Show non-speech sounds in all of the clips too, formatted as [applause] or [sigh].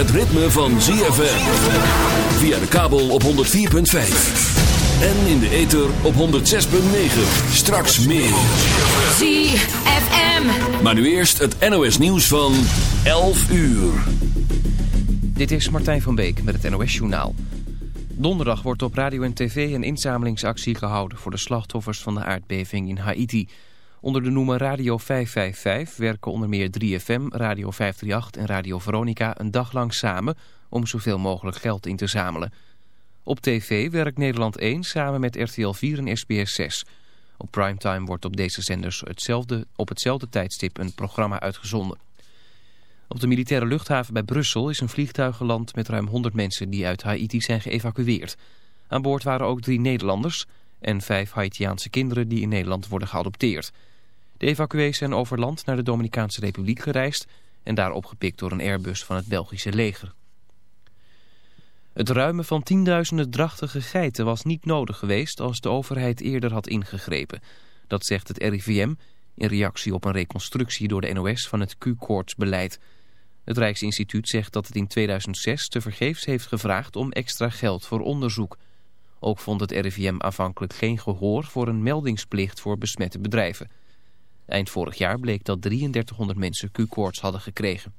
Het ritme van ZFM. Via de kabel op 104.5. En in de ether op 106.9. Straks meer. ZFM. Maar nu eerst het NOS nieuws van 11 uur. Dit is Martijn van Beek met het NOS Journaal. Donderdag wordt op radio en tv een inzamelingsactie gehouden... voor de slachtoffers van de aardbeving in Haiti... Onder de noemer Radio 555 werken onder meer 3FM, Radio 538 en Radio Veronica een dag lang samen om zoveel mogelijk geld in te zamelen. Op tv werkt Nederland 1 samen met RTL 4 en SBS 6. Op primetime wordt op deze zenders hetzelfde, op hetzelfde tijdstip een programma uitgezonden. Op de militaire luchthaven bij Brussel is een vliegtuig geland met ruim 100 mensen die uit Haiti zijn geëvacueerd. Aan boord waren ook drie Nederlanders en vijf Haitiaanse kinderen die in Nederland worden geadopteerd. De evacuees zijn over land naar de Dominicaanse Republiek gereisd en daar opgepikt door een Airbus van het Belgische leger. Het ruimen van tienduizenden drachtige geiten was niet nodig geweest als de overheid eerder had ingegrepen. Dat zegt het RIVM in reactie op een reconstructie door de NOS van het Q-koortsbeleid. Het Rijksinstituut zegt dat het in 2006 tevergeefs heeft gevraagd om extra geld voor onderzoek. Ook vond het RIVM afhankelijk geen gehoor voor een meldingsplicht voor besmette bedrijven. Eind vorig jaar bleek dat 3300 mensen Q-koorts hadden gekregen.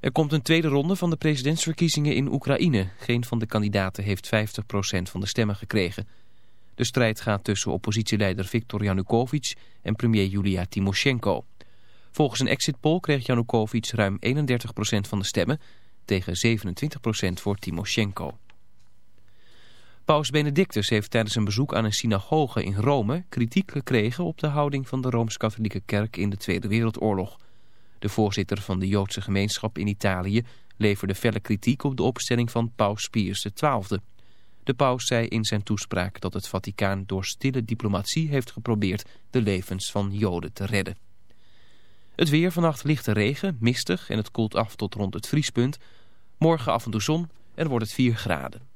Er komt een tweede ronde van de presidentsverkiezingen in Oekraïne. Geen van de kandidaten heeft 50% van de stemmen gekregen. De strijd gaat tussen oppositieleider Viktor Yanukovych en premier Julia Timoshenko. Volgens een exit poll kreeg Yanukovych ruim 31% van de stemmen... tegen 27% voor Timoshenko. Paus Benedictus heeft tijdens een bezoek aan een synagoge in Rome kritiek gekregen op de houding van de Rooms-Katholieke Kerk in de Tweede Wereldoorlog. De voorzitter van de Joodse gemeenschap in Italië leverde felle kritiek op de opstelling van paus Pius XII. De paus zei in zijn toespraak dat het Vaticaan door stille diplomatie heeft geprobeerd de levens van Joden te redden. Het weer vannacht lichte regen, mistig en het koelt af tot rond het vriespunt. Morgen af en toe zon en wordt het 4 graden.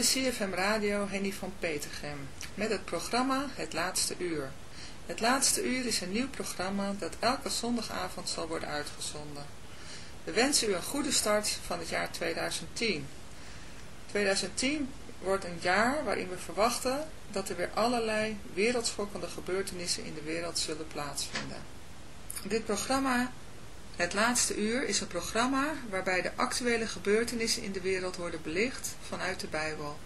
Is CFM Radio Henny van Petergem met het programma Het Laatste Uur. Het Laatste Uur is een nieuw programma dat elke zondagavond zal worden uitgezonden. We wensen u een goede start van het jaar 2010. 2010 wordt een jaar waarin we verwachten dat er weer allerlei wereldschokkende gebeurtenissen in de wereld zullen plaatsvinden. Dit programma, Het Laatste Uur, is een programma waarbij de actuele gebeurtenissen in de wereld worden belicht vanuit de Bijbel.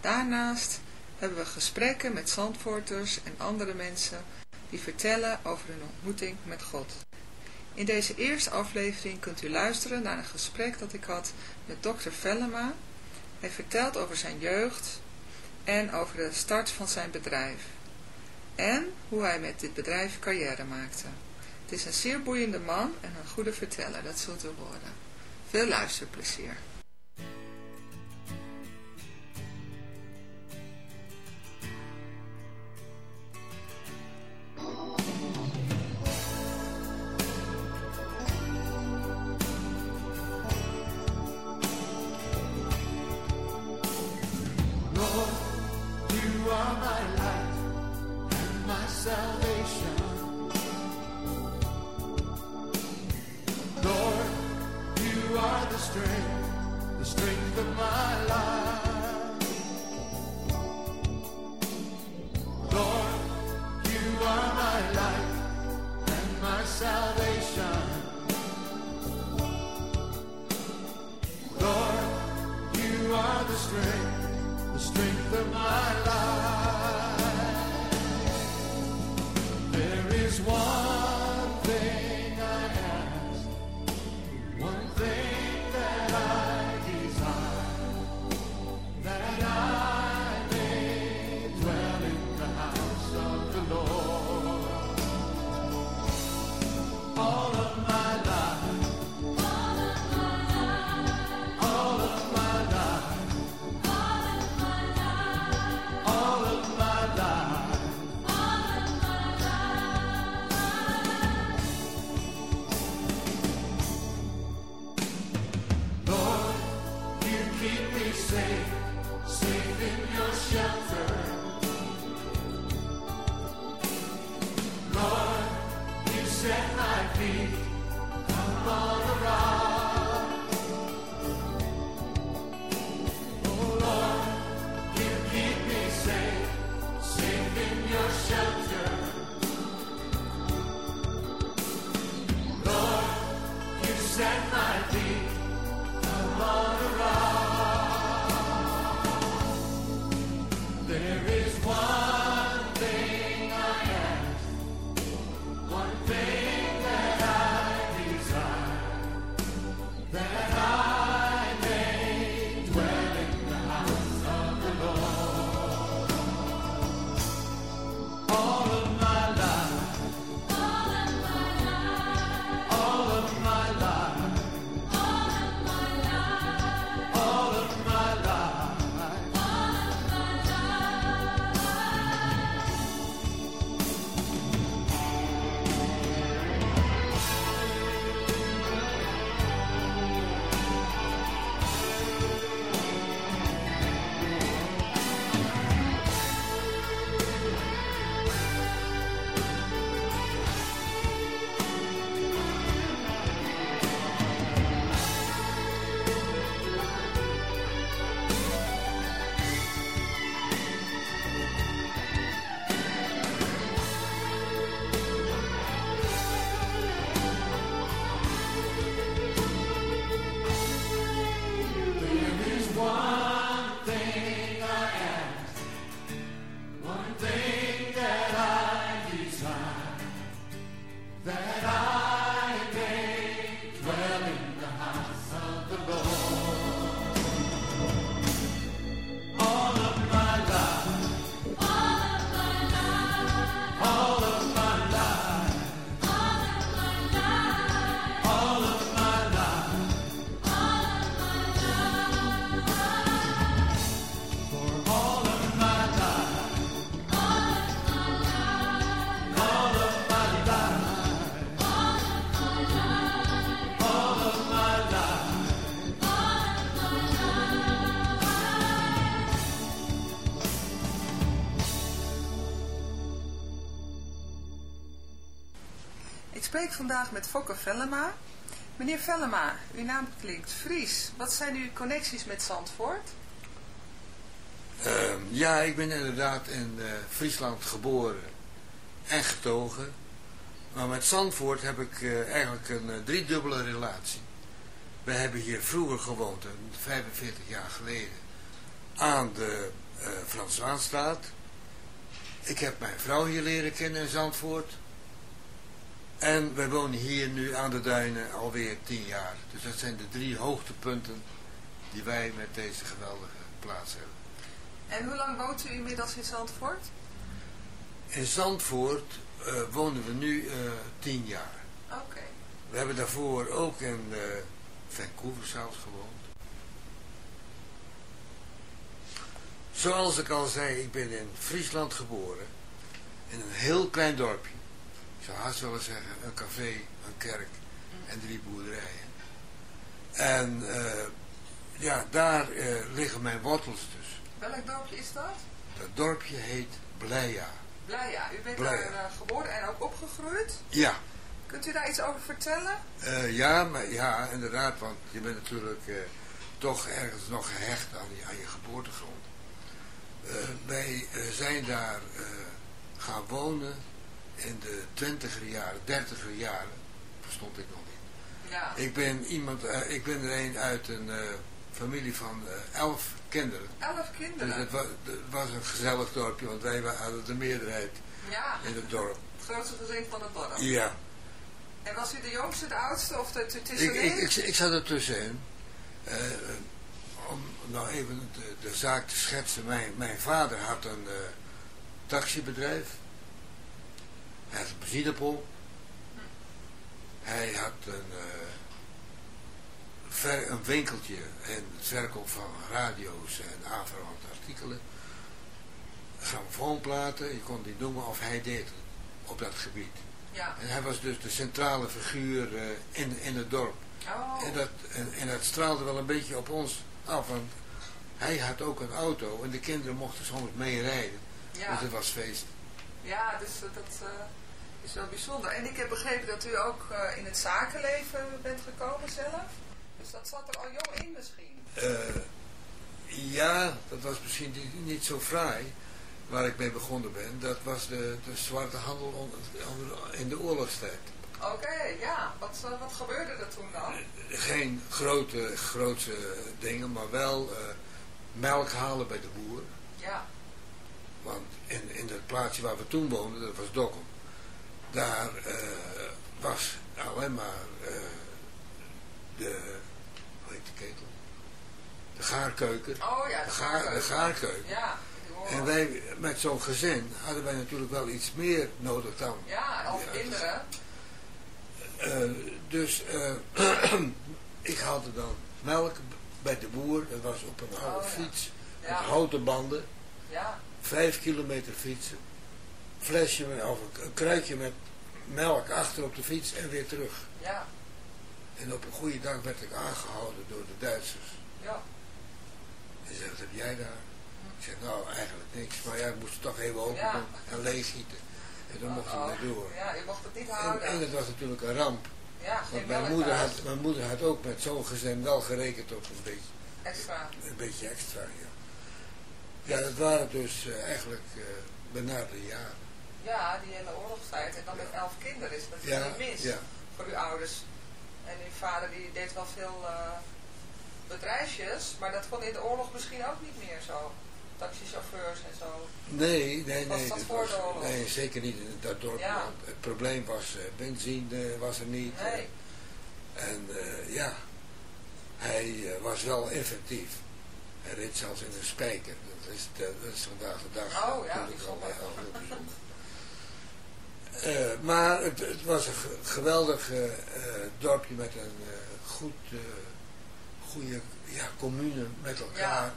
Daarnaast hebben we gesprekken met zandvoorters en andere mensen die vertellen over hun ontmoeting met God. In deze eerste aflevering kunt u luisteren naar een gesprek dat ik had met dokter Vellema. Hij vertelt over zijn jeugd en over de start van zijn bedrijf. En hoe hij met dit bedrijf carrière maakte. Het is een zeer boeiende man en een goede verteller, dat zult u horen. Veel luisterplezier. Spreek vandaag met Fokke Vellema. Meneer Vellema, uw naam klinkt Fries. Wat zijn uw connecties met Zandvoort? Ehm, ja, ik ben inderdaad in uh, Friesland geboren en getogen. Maar met Zandvoort heb ik uh, eigenlijk een uh, driedubbele relatie. We hebben hier vroeger gewoond, 45 jaar geleden, aan de Frans Zwaanstraat. Ik heb mijn vrouw hier leren kennen in Zandvoort. En wij wonen hier nu aan de duinen alweer tien jaar. Dus dat zijn de drie hoogtepunten die wij met deze geweldige plaats hebben. En hoe lang woont u inmiddels in Zandvoort? In Zandvoort uh, wonen we nu uh, tien jaar. Oké. We hebben daarvoor ook in uh, Vancouver zelfs gewoond. Zoals ik al zei, ik ben in Friesland geboren. In een heel klein dorpje. Ik zou haast willen zeggen, een café, een kerk en drie boerderijen. En ja, daar liggen mijn wortels dus. Welk dorpje is dat? Dat dorpje heet Bleia. Bleia, u bent Bleia. daar geboren en ook opgegroeid? Ja. Kunt u daar iets over vertellen? Uh, ja, maar, ja, inderdaad, want je bent natuurlijk uh, toch ergens nog gehecht aan je, aan je geboortegrond. Uh, wij zijn daar gaan wonen in de twintiger jaren, dertiger jaren. Verstond ik nog niet. Ja. Ik ben iemand, ik ben er een uit een familie van elf kinderen. Elf kinderen? Dus het was, het was, een gezellig dorpje, want wij hadden de meerderheid ja. in het dorp. Het grootste gezin van het dorp? Ja. En was u de jongste, de oudste of de tussenin? Ik, ik, ik, ik zat er tussenin. Om nou even de, de, zaak te schetsen. Mijn, mijn vader had een taxibedrijf. Hij had een. Hij had een... Ver, een winkeltje en het verkoop van radio's en aanverwante artikelen. Grammofoonplaten, je kon die noemen of hij deed op dat gebied. Ja. En hij was dus de centrale figuur uh, in, in het dorp. Oh. En, dat, en, en dat straalde wel een beetje op ons af, want hij had ook een auto en de kinderen mochten soms mee rijden. Ja. Dus het was feest. Ja, dus dat uh, is wel bijzonder. En ik heb begrepen dat u ook uh, in het zakenleven bent gekomen zelf. Dus dat zat er al jong in misschien? Uh, ja, dat was misschien niet, niet, zo fraai waar ik mee begonnen ben. Dat was de, de zwarte handel in de oorlogstijd. Oké, okay, ja. Wat, wat gebeurde er toen dan? Geen grote, grote dingen, maar wel uh, melk halen bij de boer. Ja. Want in, in het plaatsje waar we toen woonden, dat was Dokkum. Daar uh, was alleen maar de ketel. De gaarkeuken. Oh ja, de, de, gaar, de gaarkeuken. Ja, en wij, met zo'n gezin, hadden wij natuurlijk wel iets meer nodig dan. Ja, al kinderen. Uh, dus uh, [clears throat] ik haalde dan melk bij de boer. Dat was op een oude oh, fiets. Ja. Met houten banden. Ja. Vijf kilometer fietsen. Flesje of een kruidje met melk achter op de fiets en weer terug. Ja. En op een goede dag werd ik aangehouden door de Duitsers. Ja. En zei, wat heb jij daar? Ik zei, nou, eigenlijk niks. Maar ja, ik moest het toch even open ja. en leeggieten. En dan mocht ik weer door. Ja, je mocht het niet houden. En, en het was natuurlijk een ramp. Ja, Want mijn moeder, had, mijn moeder had ook met zo'n gezin wel gerekend op een beetje. Extra. Een beetje extra, ja. Ja, dat waren dus uh, eigenlijk uh, benaderde jaren. Ja, die hele oorlogstijd. En dan met elf kinderen is dat ja, niet mis ja. voor uw ouders. En uw vader die deed wel veel uh, bedrijfjes, maar dat kon in de oorlog misschien ook niet meer zo. Taxichauffeurs en zo. Nee, nee, was nee. Dat voor was, de oorlog? Nee, zeker niet in dat dorp. Ja. Het probleem was, uh, benzine was er niet. Nee. En ja, hij was wel inventief. Hij reed zelfs in een spijker. Dat is, dat is vandaag de dag. Oh ja, natuurlijk al heel bijzonder. Uh, maar het, het, was een geweldig uh, dorpje met een uh, goed, goede ja, commune met elkaar. Ja.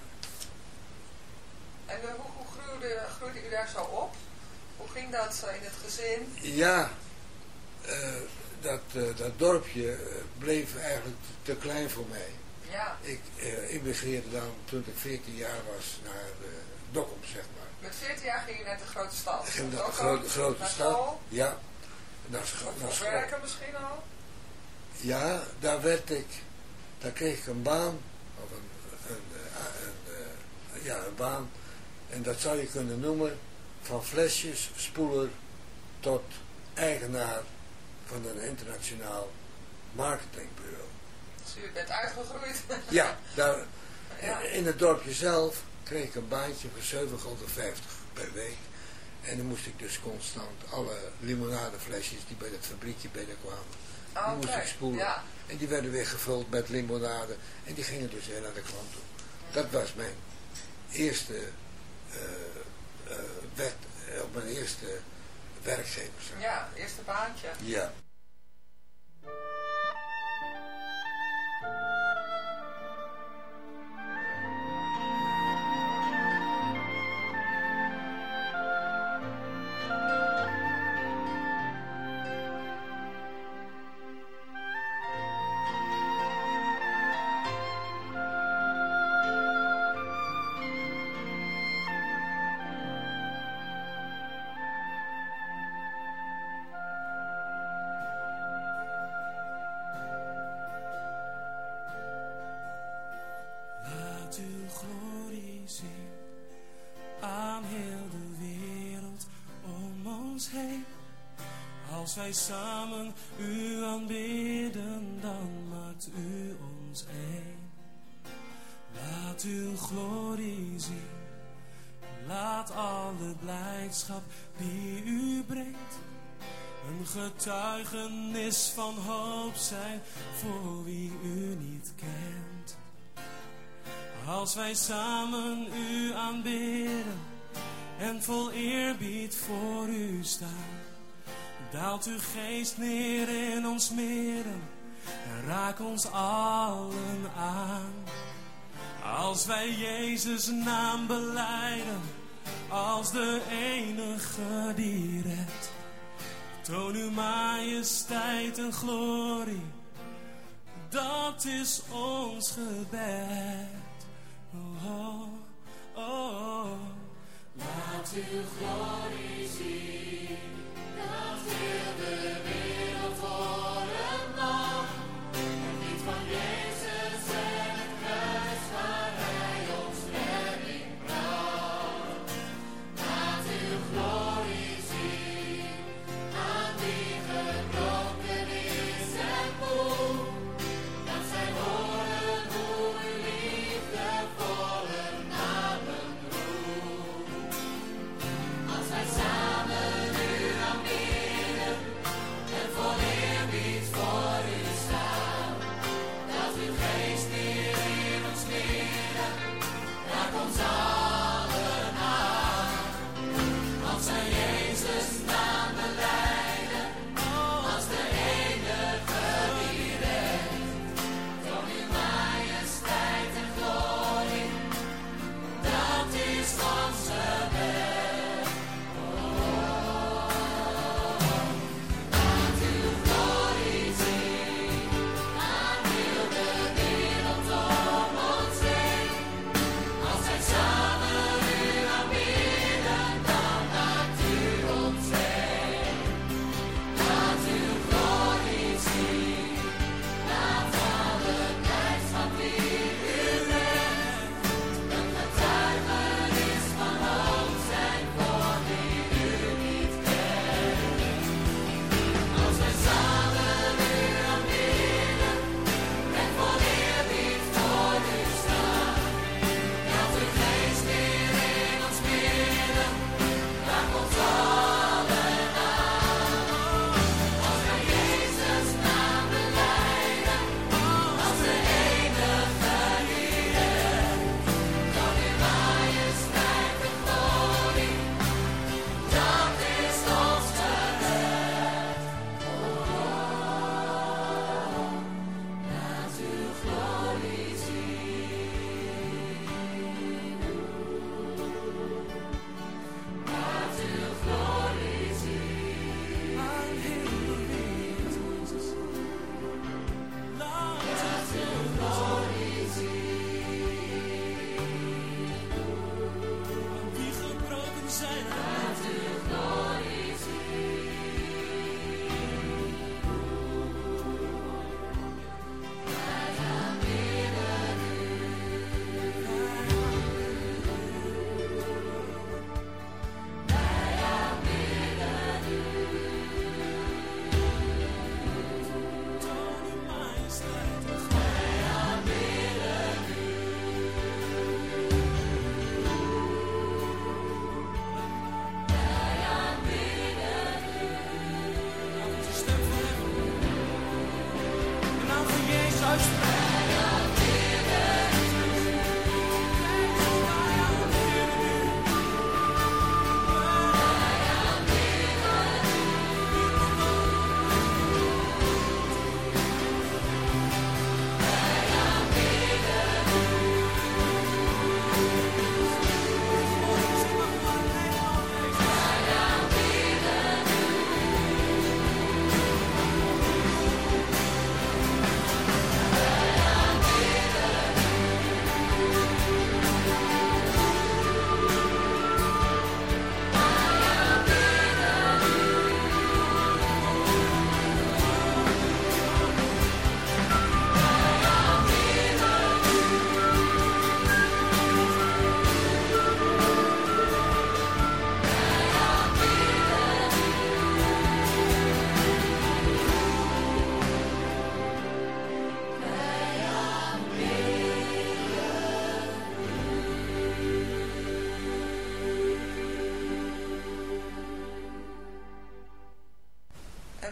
En hoe, hoe groeide, groeide u daar zo op? Hoe ging dat in het gezin? Ja, dat, dat dorpje bleef eigenlijk te klein voor mij. Ja. Ik immigreerde dan toen ik 14 jaar was naar Zeg maar. Met 14 jaar ging je naar de grote stad? Ging naar de grote, grote stad. Ja. Naar, naar werken misschien al? Ja, daar werd ik, daar kreeg ik een baan, of een, een, een, een ja, een baan En dat zou je kunnen noemen van flesjes, spoeler tot eigenaar van een internationaal marketingbureau. Dus u bent uitgegroeid? Ja, daar, in het dorpje zelf kreeg ik een baantje voor 7,50 per week. En dan moest ik dus constant alle limonadeflesjes die bij het fabriekje binnenkwamen, die moest ik spoelen. En die werden weer gevuld met limonade en die gingen dus weer naar de klant toe. Dat was mijn eerste uh, uh, wet, op mijn eerste werkgever. Ja, eerste baantje. Ja. Als wij samen u aanbidden, dan maakt u ons één. Laat uw glorie zien. Laat alle blijdschap die u brengt een getuigenis van hoop zijn voor wie u niet kent. Als wij samen u aanbidden en vol eerbied voor u staan Daalt uw geest neer in ons midden en raak ons allen aan. Als wij Jezus naam beleiden, als de enige die redt. Toon uw majesteit en glorie, dat is ons gebed. Oh, oh, oh. Laat uw glorie zien. Dat wil de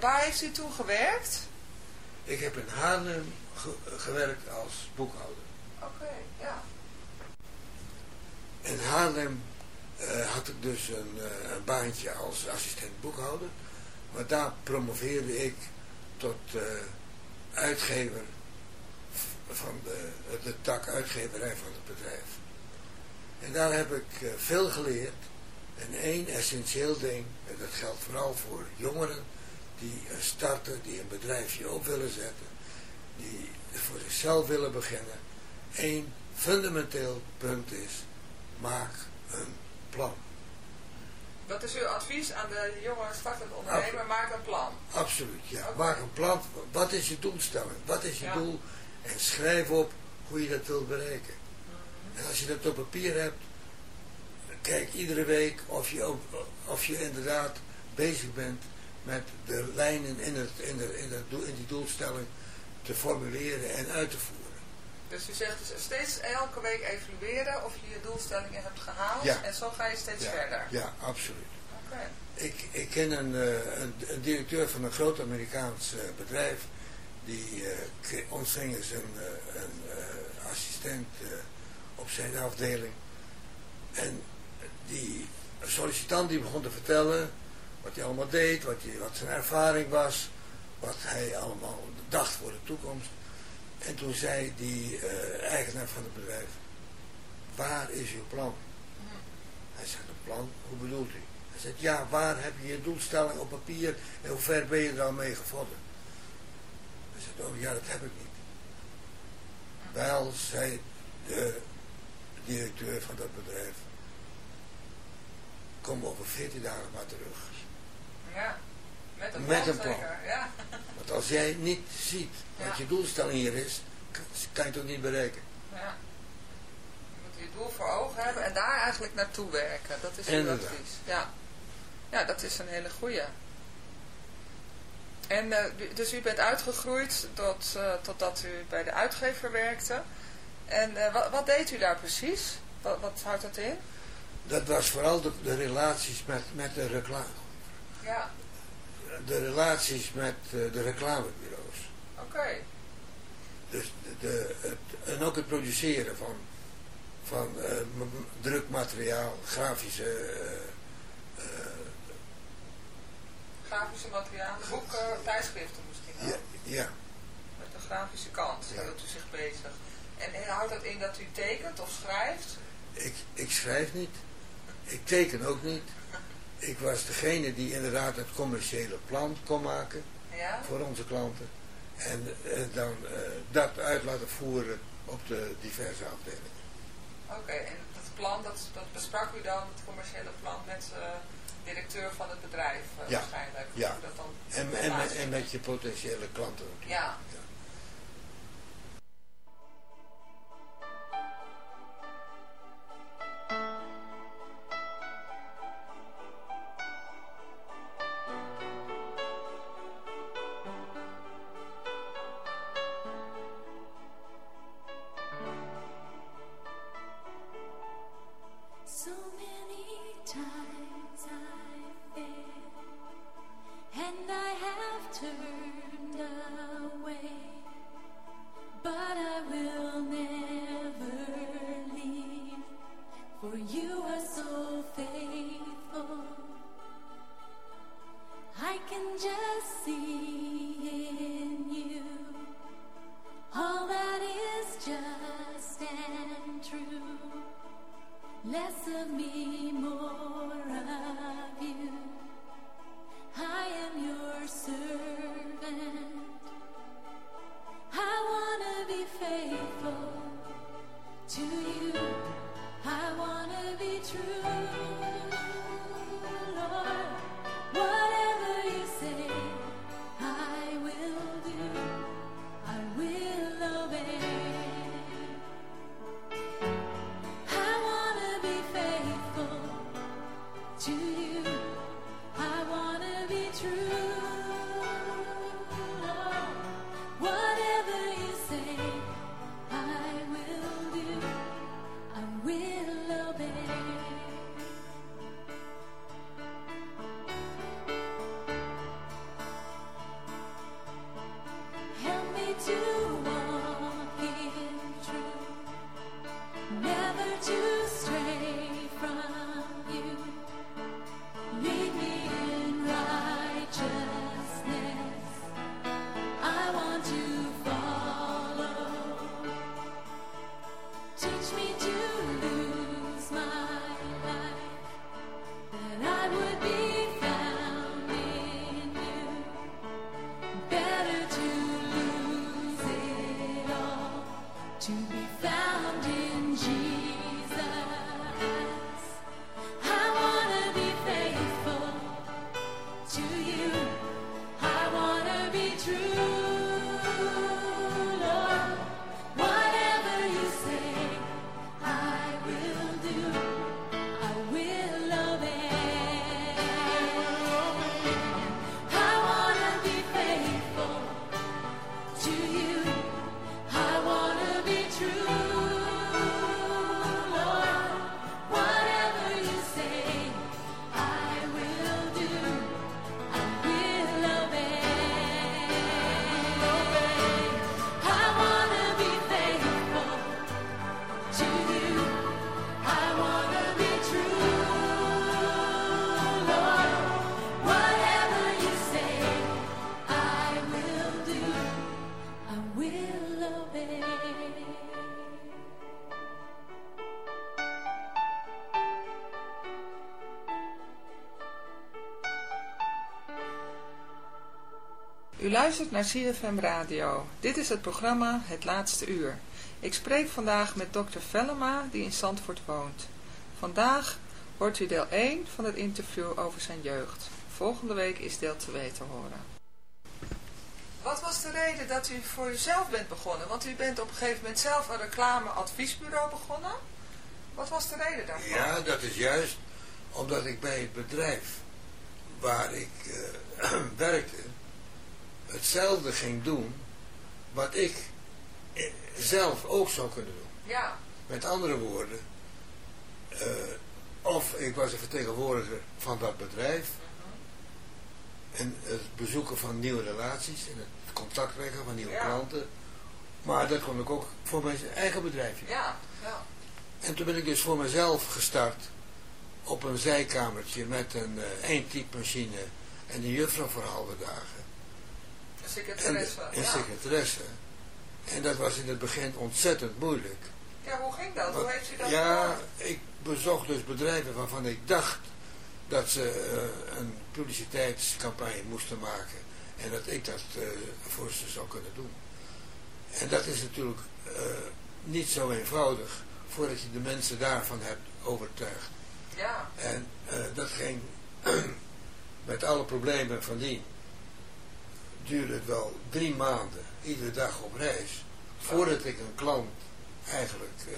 waar heeft u toen gewerkt? Ik heb in Haarlem gewerkt als boekhouder. Oké, ja. In Haarlem uh, had ik dus een, uh, een, baantje als assistent boekhouder. Maar daar promoveerde ik tot uh, uitgever van de, de tak uitgeverij van het bedrijf. En daar heb ik veel geleerd. En één essentieel ding, en dat geldt vooral voor jongeren, die starten, die een bedrijfje op willen zetten, die voor zichzelf willen beginnen. Eén fundamenteel punt is, maak een plan. Wat is uw advies aan de jonge startende ondernemer? Maak een plan. Absoluut, ja. Maak een plan. Wat is je doelstelling? Wat is je doel? En schrijf op hoe je dat wilt bereiken. Mhm. En als je dat op papier hebt, kijk iedere week of je, of je inderdaad bezig bent met de lijnen in, het, in, de, in, de, in die doelstelling te formuleren en uit te voeren. Dus u zegt dus steeds elke week evalueren of je je doelstellingen hebt gehaald ja. en zo ga je steeds ja. verder. Ja, absoluut. Okay. Ik, ik ken een, uh, een, een, directeur van een groot Amerikaans uh, bedrijf, die uh, ontving eens een, een assistent op zijn afdeling. En die sollicitant die begon te vertellen wat hij allemaal deed, wat, wat zijn ervaring was, wat hij allemaal dacht voor de toekomst. En toen zei die uh, eigenaar van het bedrijf, waar is uw plan? Hij zei, een plan? Hoe bedoelt u? Hij zei, ja, waar heb je je doelstelling op papier en hoe ver ben je al mee gevorderd? Hij zei, oh ja, dat heb ik niet. Wel, zei de directeur van dat bedrijf, kom over 14 dagen maar terug. Ja, met een met plan. Een plan. Ja. Want als jij niet ziet wat ja. je doelstelling hier is, kan je het ook niet bereiken. Ja. Je moet je doel voor ogen hebben en daar eigenlijk naartoe werken. Dat is uw advies. Ja. ja, dat is een hele goeie. En uh, dus u bent uitgegroeid tot, uh, totdat u bij de uitgever werkte. En uh, wat, wat, deed u daar precies? Wat, wat houdt dat in? Dat was vooral de, de relaties met, met de reclame. Ja. De relaties met uh, de reclamebureaus. Oké. Okay. Dus de, de, het, en ook het produceren van, van uh, drukmateriaal, grafische... Uh, grafische materialen, boeken, tijdschriften misschien Ja, ja. Met de grafische kant ja. u zich bezig. En, en houdt dat in dat u tekent of schrijft? Ik, ik schrijf niet. Ik teken ook niet. Ik was degene die inderdaad het commerciële plan kon maken ja? voor onze klanten. En uh, dan uh, dat uit laten voeren op de diverse afdelingen. Oké, okay, en dat plan, dat, dat besprak u dan, het commerciële plan, met de uh, directeur van het bedrijf ja. waarschijnlijk? Ja, dat dan en, en, met, en met je potentiële klanten natuurlijk. Ja. ja. just luistert naar CFM Radio. Dit is het programma Het Laatste Uur. Ik spreek vandaag met dokter Vellema, die in Zandvoort woont. Vandaag hoort u deel 1 van het interview over zijn jeugd. Volgende week is deel 2 te horen. Wat was de reden dat u voor uzelf bent begonnen? Want u bent op een gegeven moment zelf een reclameadviesbureau begonnen. Wat was de reden daarvoor? Ja, dat is juist omdat ik bij het bedrijf waar ik uh, [clears throat] werkte, hetzelfde ging doen wat ik eh, zelf ook zou kunnen doen. Ja. Met andere woorden, uh, of ik was een vertegenwoordiger van dat bedrijf en het bezoeken van nieuwe relaties en het contact leggen van nieuwe klanten. Maar dat kon ik ook voor mijn eigen bedrijfje. Ja, ja. En toen ben ik dus voor mezelf gestart op een zijkamertje met een uh, eindtypemachine en een juffrouw voor halve dagen secretaresse. En, secretaresse. En dat was in het begin ontzettend moeilijk. Ja, hoe ging dat? hoe heeft u dat Ja, ik bezocht dus bedrijven waarvan ik dacht dat ze uh, een publiciteitscampagne moesten maken. En dat ik dat uh, voor ze zou kunnen doen. En dat is natuurlijk uh, niet zo eenvoudig voordat je de mensen daarvan hebt overtuigd. Ja. En dat ging [clears throat] met alle problemen van dien duurde het wel drie maanden, iedere dag op reis, voordat ik een klant eigenlijk uh,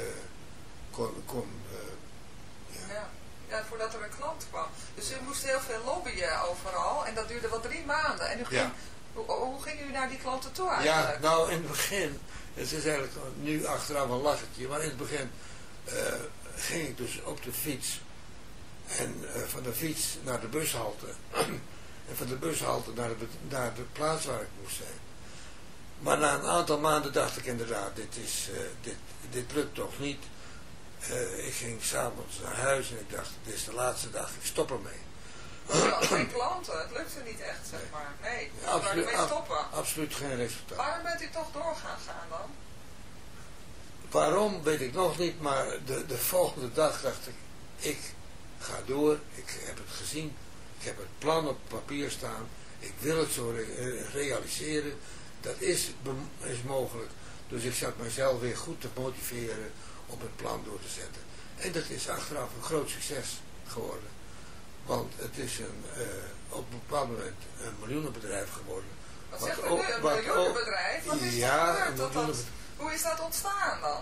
kon... kon uh, ja. ja. voordat er een klant kwam. Dus u moest heel veel lobbyen overal en dat duurde wel drie maanden. En u ging, hoe, hoe, ging u naar die klanten toe eigenlijk? Ja, nou in het begin, het is eigenlijk nu achteraf een lachertje, maar in het begin uh, ging ik dus op de fiets en van de fiets naar de bushalte [clears throat] en van de bushalte naar de, naar de plaats waar ik moest zijn. Maar na een aantal maanden dacht ik inderdaad, dit, is, uh, dit, dit lukt toch niet. Uh, ik ging s'avonds naar huis en ik dacht, dit is de laatste dag, ik stop ermee. geen klanten, het lukte niet echt, zeg maar. Nee, we absoluut, ermee stoppen. absoluut geen resultaat. Waarom bent u toch doorgaan gaan dan? Waarom weet ik nog niet, maar de, de volgende dag dacht ik, ik ga door, ik heb het gezien, ik heb het plan op papier staan, ik wil het zo realiseren, dat is, is mogelijk. Dus ik zat mezelf weer goed te motiveren om het plan door te zetten. En dat is achteraf een groot succes geworden. Want het is een, uh, op een bepaald moment een miljoenenbedrijf geworden. Wat, wat zegt u nu, een miljoenenbedrijf? Wat is ja, een miljoenenbedrijf. Hoe is dat ontstaan dan?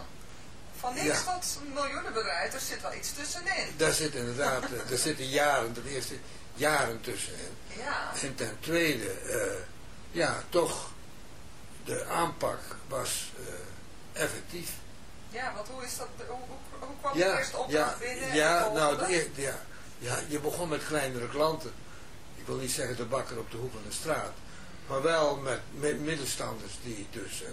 Van niks ja. tot miljoenenbedrijf, er zit wel iets tussenin. Daar zit inderdaad, [laughs] er zitten jaren, ten eerste jaren tussenin. Ja. En ten tweede, uh, ja, toch, de aanpak was uh, effectief. Ja, want hoe is dat, hoe, hoe, hoe kwam je eerst op ja, binnen? Ja, nou, de, ja, ja, je begon met kleinere klanten. Ik wil niet zeggen de bakker op de hoek van de straat. Maar wel met, met middenstanders die dus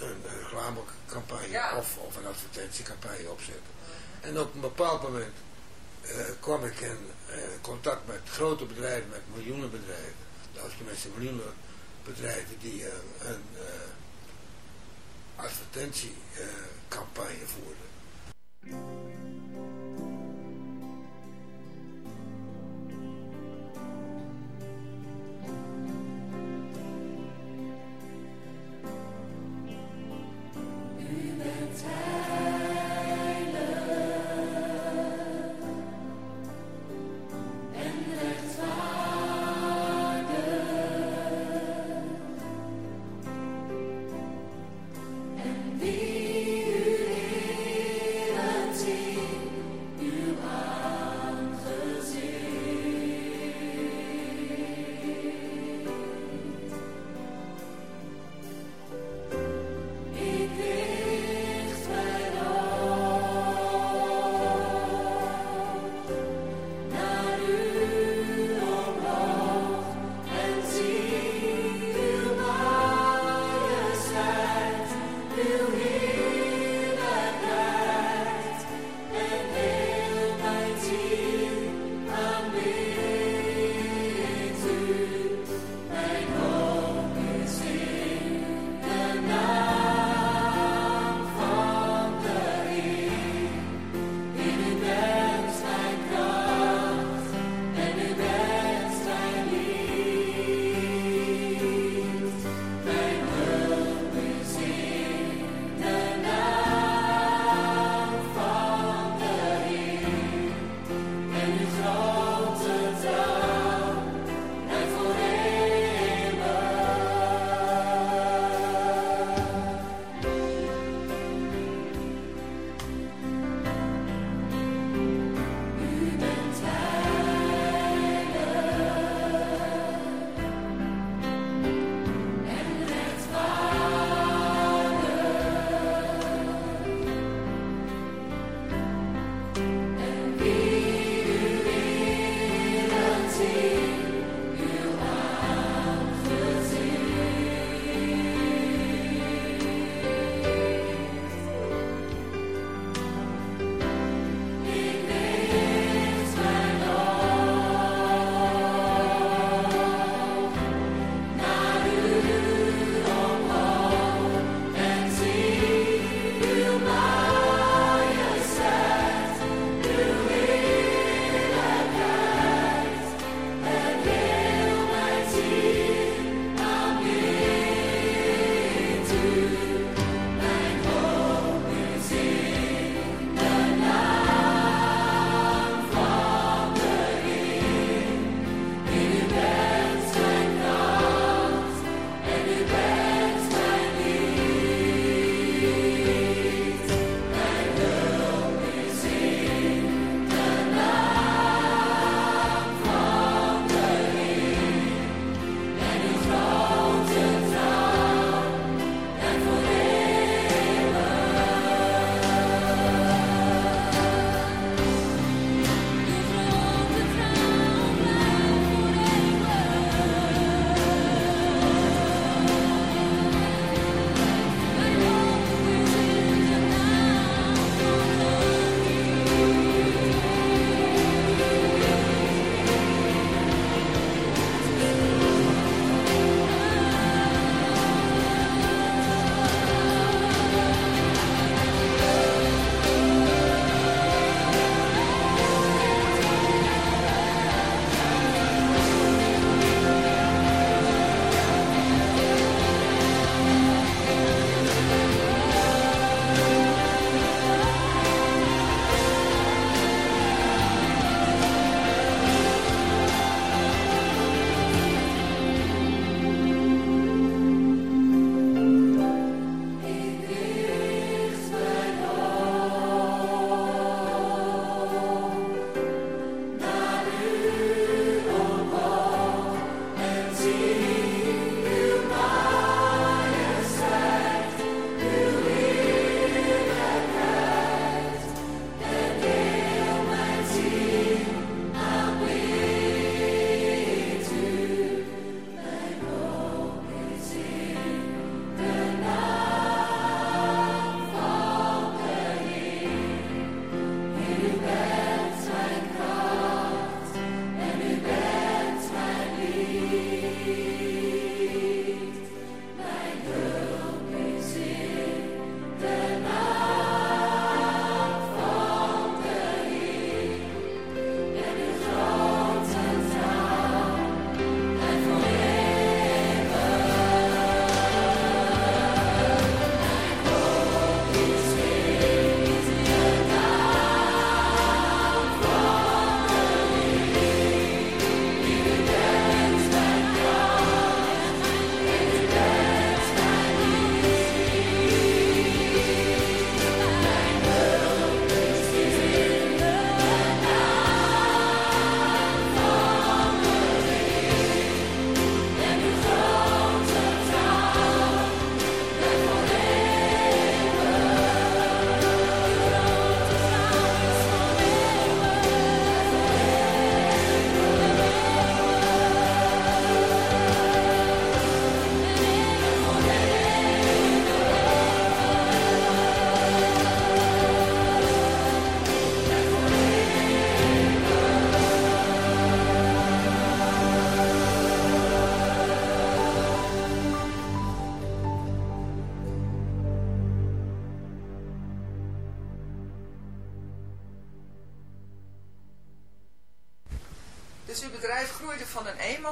een reclamecampagne of, of een advertentiecampagne opzetten. En op een bepaald moment uh, kwam ik in uh, contact met grote bedrijven, met miljoenen bedrijven. Dat was tenminste miljoenen bedrijven die een, een advertentiecampagne voerden.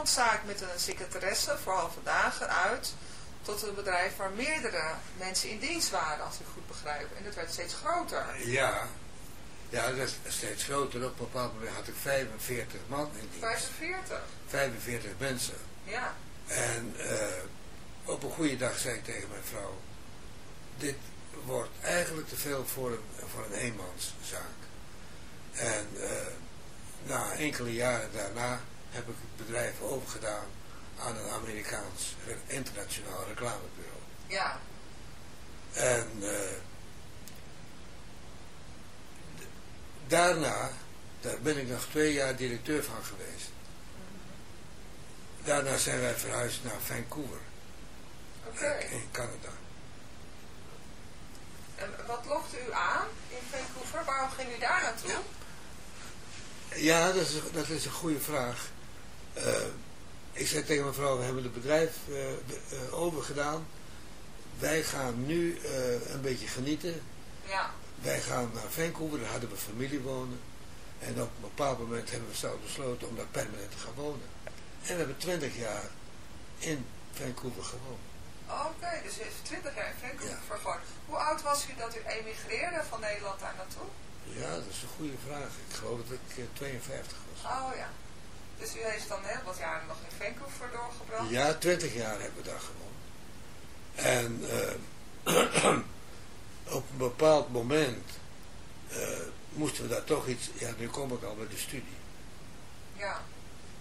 Eenmanszaak met een secretaresse voor halve dagen uit tot een bedrijf waar meerdere mensen in dienst waren, als ik goed begrijp. En dat werd steeds groter. Ja, ja dat is steeds groter. Op een bepaald moment had ik 45 man in dienst. 45? 45 mensen. Ja. En uh, op een goede dag zei ik tegen mijn vrouw, dit wordt eigenlijk te veel voor een, voor een eenmanszaak. En uh, na enkele jaren daarna heb ik het bedrijf overgedaan aan een Amerikaans internationaal reclamebureau. Ja. En uh, daarna, daar ben ik nog twee jaar directeur van geweest. Daarna zijn wij verhuisd naar Vancouver. Okay. In Canada. En wat lokte u aan in Vancouver? Waarom ging u daar naartoe? Ja, ja dat, is, dat is een goede vraag. Uh, ik zei tegen mijn vrouw, we hebben het bedrijf uh, uh, overgedaan. Wij gaan nu een beetje genieten. Ja. Wij gaan naar Vancouver, daar hadden we familie wonen. En op een bepaald moment hebben we zelf besloten om daar permanent te gaan wonen. En we hebben twintig jaar in Vancouver gewoond. Oké, okay, dus u heeft twintig jaar in Vancouver ja. gewoond. Hoe oud was u dat u emigreerde van Nederland daar naartoe? Ja, dat is een goede vraag. Ik geloof dat ik 52 was. Oh ja. Dus u heeft dan heel wat jaren nog in Vancouver doorgebracht? Ja, 20 jaar hebben we daar gewoond. En uh, [clears throat] op een bepaald moment uh, moesten we daar toch iets... Ja, nu kom ik al bij de studie. Ja.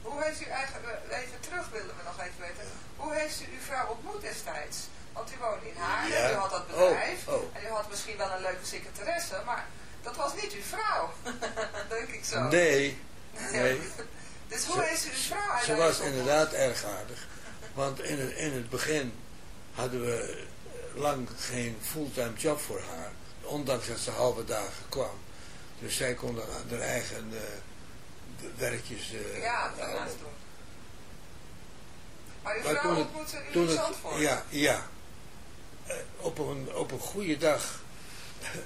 Hoe heeft u eigenlijk... Even terug willen we nog even weten. Hoe heeft u uw vrouw ontmoet destijds? Want u woonde in Haarlem, ja. u had dat bedrijf. Oh, oh. En u had misschien wel een leuke secretaresse, maar dat was niet uw vrouw. [laughs] Denk ik zo. Nee. [laughs] nee. Dus hoe is uw vrouw Ze was inderdaad erg aardig. Want in het, in het begin hadden we lang geen fulltime job voor haar. Ondanks dat ze halve dagen kwam. Dus zij kon haar eigen uh, werkjes uh, ja, daarnaast doen. Maar uw vrouw toen het, ontmoette u toen in het, Zandvoort? Ja, ja. Uh, op, een, op een goede dag.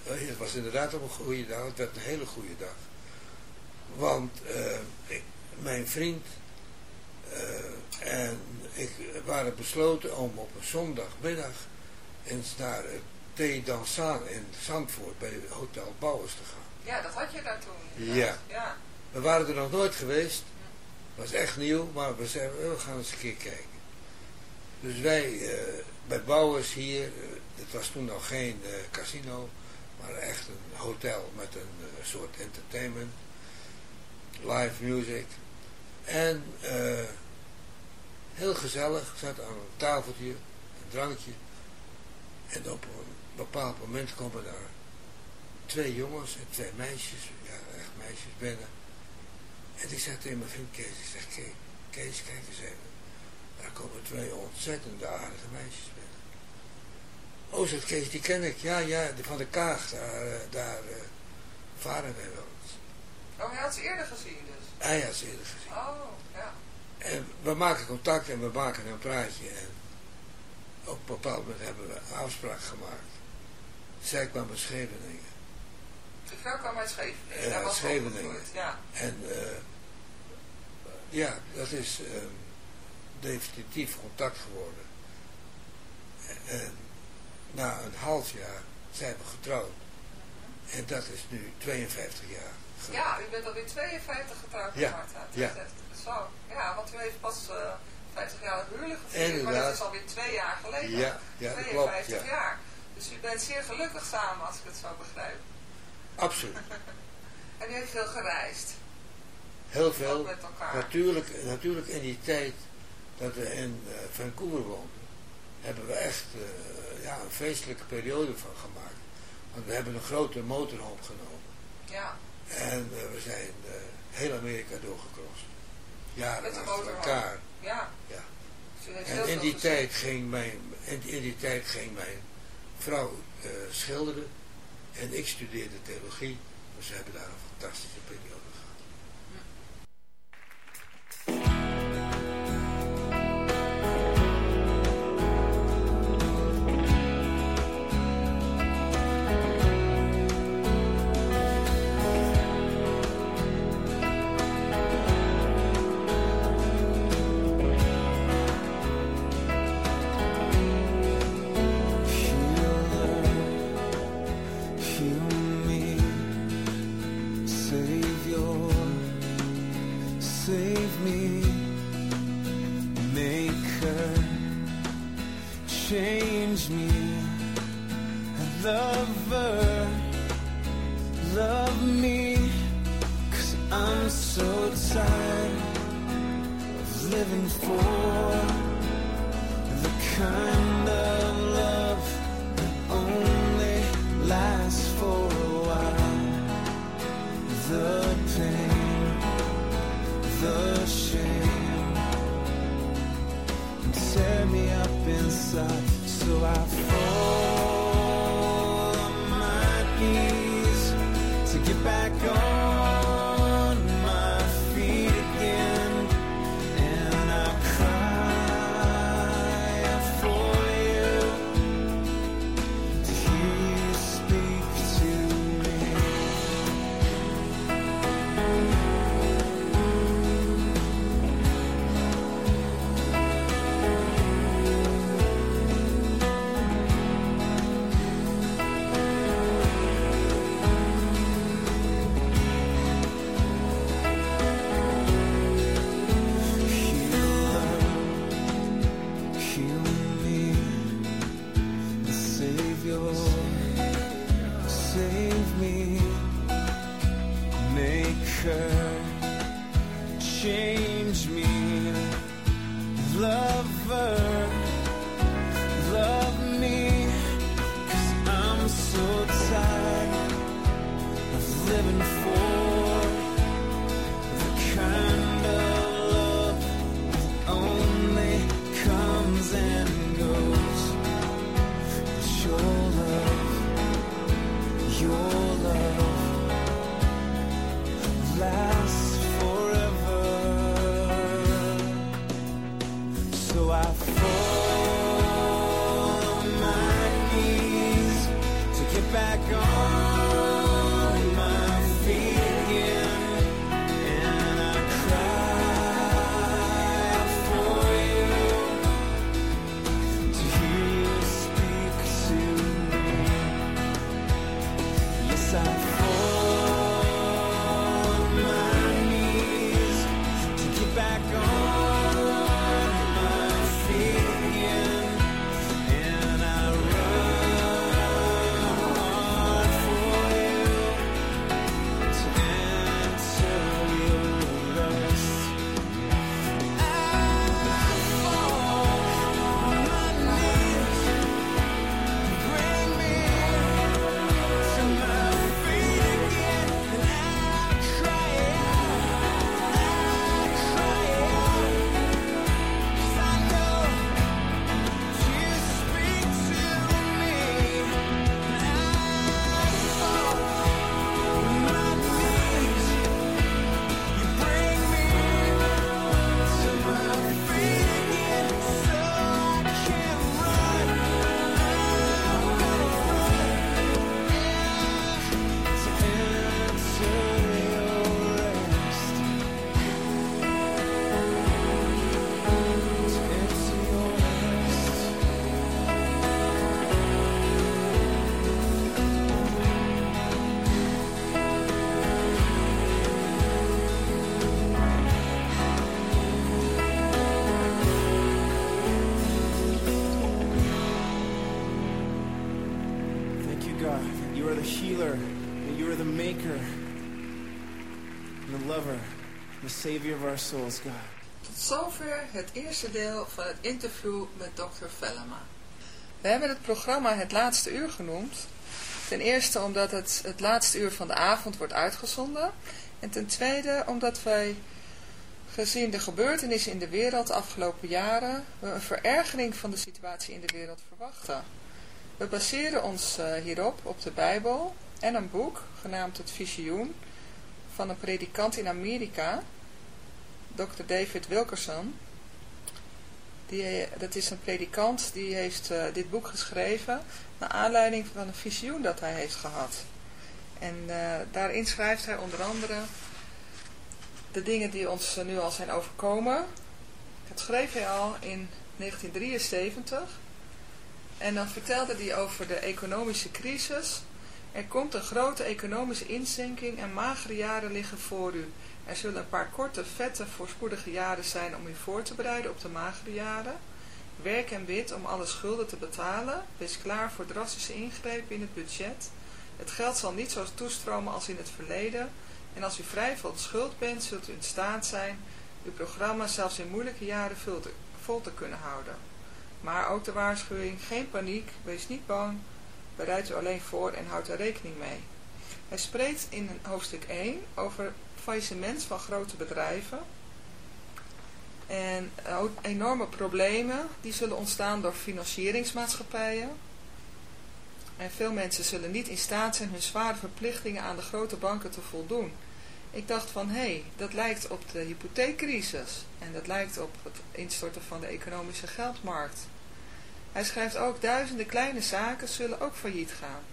het was inderdaad op een goede dag. Het werd een hele goede dag. Want ik, mijn vriend en ik waren besloten om op een zondagmiddag eens naar het Thee Dansaan in Zandvoort bij Hotel Bouwers te gaan. Ja, dat had je daar toen. Ja. ja. We waren er nog nooit geweest. Het was echt nieuw, maar we zeiden, we gaan eens een keer kijken. Dus wij uh, bij Bouwers hier, uh, het was toen nog geen uh, casino, maar echt een hotel met een soort entertainment, live music. En heel gezellig, zat aan een tafeltje, een drankje. En op een bepaald moment komen daar twee jongens en twee meisjes, ja echt meisjes binnen. En ik zeg tegen mijn vriend Kees, ik zeg Kees, Kees kijk eens even. Daar komen twee ontzettend aardige meisjes binnen. Oh, zegt Kees, die ken ik. Ja, ja, van de Kaag, daar, daar uh, varen wij wel eens. Oh, hij had ze eerder gezien dus? Hij had ze eerder gezien. Oh, ja. En we maken contact en we maken een praatje. En op een bepaald moment hebben we een afspraak gemaakt. Zij kwam uit Scheveningen. De vrouw kwam uit Scheveningen. Ja, was Scheveningen. Ja. En uh, ja, dat is uh, definitief contact geworden. En na een half jaar zijn we getrouwd. En dat is nu 52 jaar. Ja, u bent alweer 52 getrouwd ja. Marta. Ja. Zo, ja, want u heeft pas uh, 50 jaar huwelijk gevierd, maar dat is alweer twee jaar geleden. Ja, ja 52 klopt, ja. jaar. Dus u bent zeer gelukkig samen, als ik het zo begrijp. Absoluut. [laughs] en u heeft veel gereisd. Heel veel. Met elkaar. Natuurlijk, natuurlijk in die tijd dat we in uh, Vancouver woonden, hebben we echt uh, ja, een feestelijke periode van gemaakt. Want we hebben een grote motorhome genomen. Ja. En uh, we zijn heel Amerika doorgekrost. Ja, Met de achter elkaar. Ja. ja. En in die, tijd ging mijn, in, in, die tijd ging mijn vrouw schilderen en ik studeerde theologie. Dus we hebben daar een fantastische periode savior of our souls, God. Tot zover het eerste deel van het interview met Dr. Vellema. We hebben het programma Het Laatste Uur genoemd. Ten eerste omdat het het laatste uur van de avond wordt uitgezonden. En ten tweede omdat wij, gezien de gebeurtenissen in de wereld de afgelopen jaren, we een verergering van de situatie in de wereld verwachten. We baseren ons eh, hierop op de Bijbel en een boek genaamd Het Visioen van een predikant in Amerika, Dr. David Wilkerson. Die, eh, dat is een predikant die heeft eh, dit boek geschreven naar aanleiding van een visioen dat hij heeft gehad. En eh, daarin schrijft hij onder andere de dingen die ons nu al zijn overkomen. Dat schreef hij al in 1973. En dan vertelde hij over de economische crisis. Er komt een grote economische inzinking en magere jaren liggen voor u. Er zullen een paar korte, vette, voorspoedige jaren zijn om u voor te bereiden op de magere jaren. Werk en bid om alle schulden te betalen. Wees klaar voor drastische ingrepen in het budget. Het geld zal niet zo toestromen als in het verleden. En als u vrij van schuld bent, zult u in staat zijn uw programma zelfs in moeilijke jaren vol te kunnen houden. Maar ook de waarschuwing, geen paniek, wees niet bang, bereid u alleen voor en houd er rekening mee. Hij spreekt in hoofdstuk 1 over faillissement van grote bedrijven en ook enorme problemen die zullen ontstaan door financieringsmaatschappijen. En veel mensen zullen niet in staat zijn hun zware verplichtingen aan de grote banken te voldoen. Ik dacht van, hé, hey, dat lijkt op de hypotheekcrisis. En dat lijkt op het instorten van de economische geldmarkt. Hij schrijft ook, duizenden kleine zaken zullen ook failliet gaan.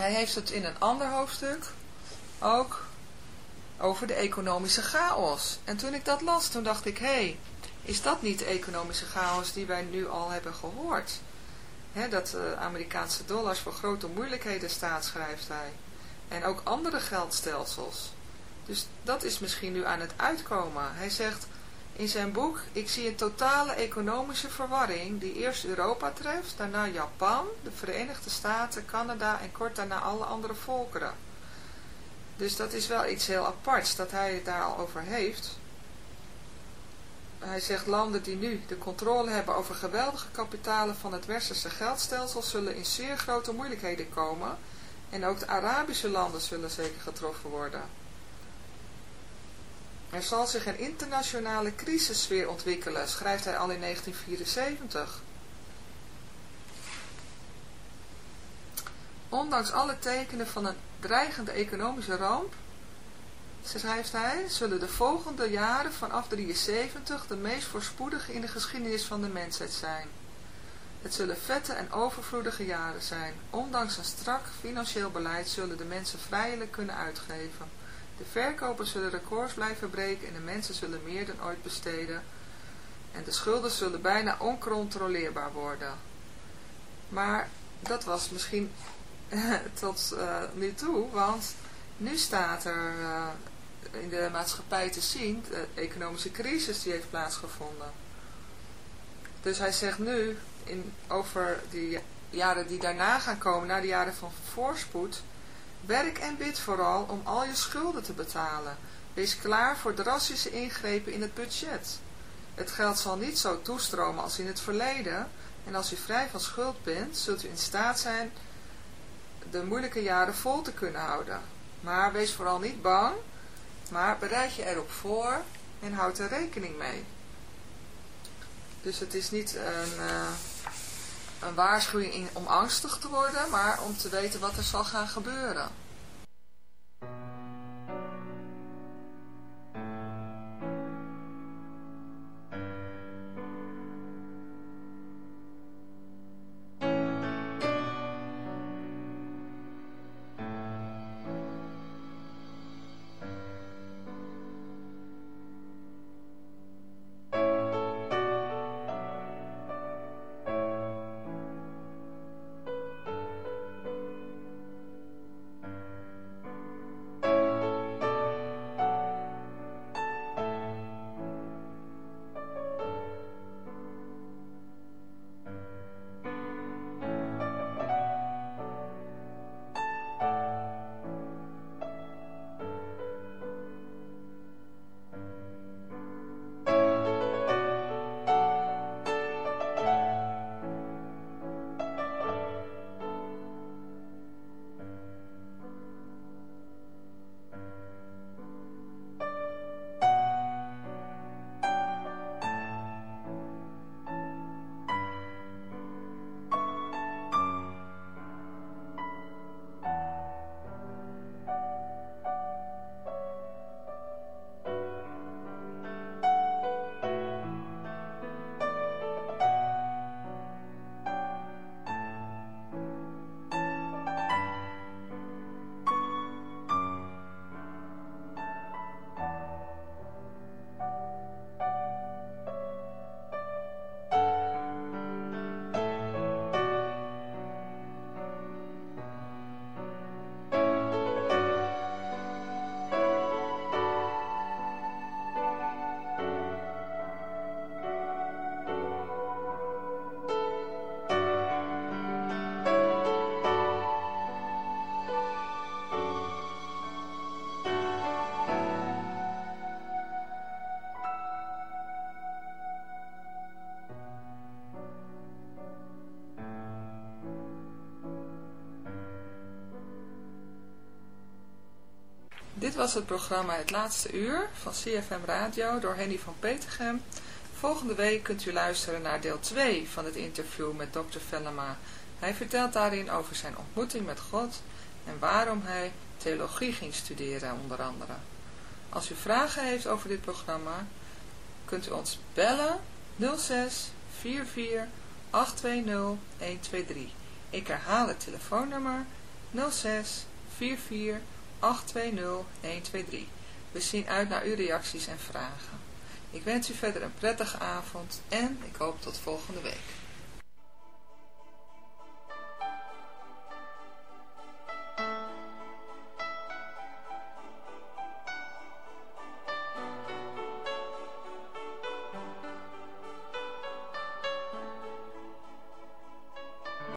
Hij heeft het in een ander hoofdstuk ook over de economische chaos. En toen ik dat las, toen dacht ik, hé, hey, is dat niet de economische chaos die wij nu al hebben gehoord? dat de Amerikaanse dollars voor grote moeilijkheden staat, schrijft hij. En ook andere geldstelsels. Dus dat is misschien nu aan het uitkomen. Hij zegt in zijn boek, ik zie een totale economische verwarring die eerst Europa treft, daarna Japan, de Verenigde Staten, Canada en kort daarna alle andere volkeren. Dus dat is wel iets heel aparts dat hij het daar al over heeft. Hij zegt landen die nu de controle hebben over geweldige kapitalen van het westerse geldstelsel zullen in zeer grote moeilijkheden komen en ook de Arabische landen zullen zeker getroffen worden. Er zal zich een internationale crisissfeer ontwikkelen, schrijft hij al in 1974. Ondanks alle tekenen van een dreigende economische ramp, schrijft hij, zullen de volgende jaren vanaf 73 de meest voorspoedige in de geschiedenis van de mensheid zijn. Het zullen vette en overvloedige jaren zijn. Ondanks een strak financieel beleid zullen de mensen vrijelijk kunnen uitgeven. De verkopers zullen records blijven breken en de mensen zullen meer dan ooit besteden. En de schulden zullen bijna oncontroleerbaar worden. Maar dat was misschien [laughs] tot uh, nu toe, want nu staat er uh, in de maatschappij te zien, de economische crisis die heeft plaatsgevonden. Dus hij zegt nu, in, over die jaren die daarna gaan komen, na de jaren van voorspoed, werk en bid vooral om al je schulden te betalen. Wees klaar voor drastische ingrepen in het budget. Het geld zal niet zo toestromen als in het verleden, en als u vrij van schuld bent, zult u in staat zijn de moeilijke jaren vol te kunnen houden. Maar wees vooral niet bang, maar bereid je erop voor en houd er rekening mee. Dus het is niet een, uh, een waarschuwing om angstig te worden, maar om te weten wat er zal gaan gebeuren. Was het programma Het Laatste Uur van CFM Radio door Henny van Petergem. Volgende week kunt u luisteren naar deel 2 van het interview met Dr. Vellema. Hij vertelt daarin over zijn ontmoeting met God en waarom hij theologie ging studeren onder andere. Als u vragen heeft over dit programma, kunt u ons bellen 06 44 820 123. Ik herhaal het telefoonnummer 06 44 820 123. We zien uit naar uw reacties en vragen. Ik wens u verder een prettige avond en ik hoop tot volgende week.